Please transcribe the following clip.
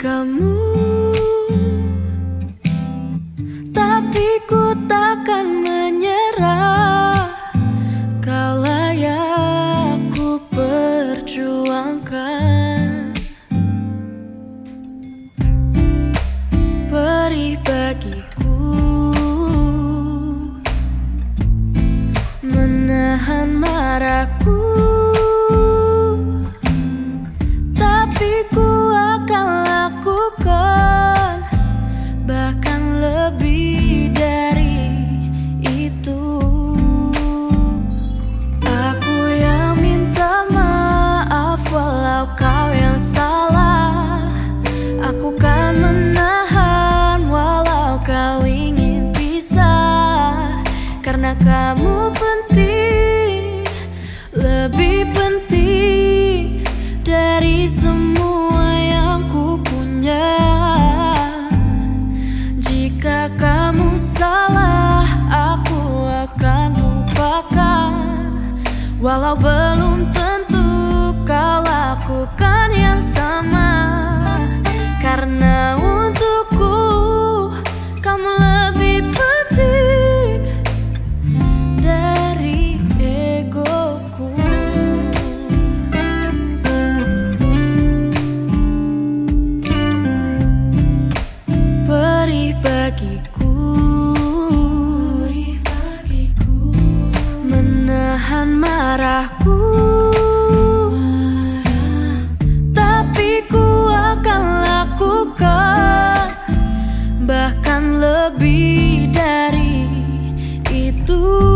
kamu. Tapi ku takkan kamu penting Lebih penting dari semua yang ku punya. Jika kamu salah aku akan lupakan. Walau belum tentu bagiku Menahan marahku. Tapi ku akan lakukan. Bahkan lebih dari itu.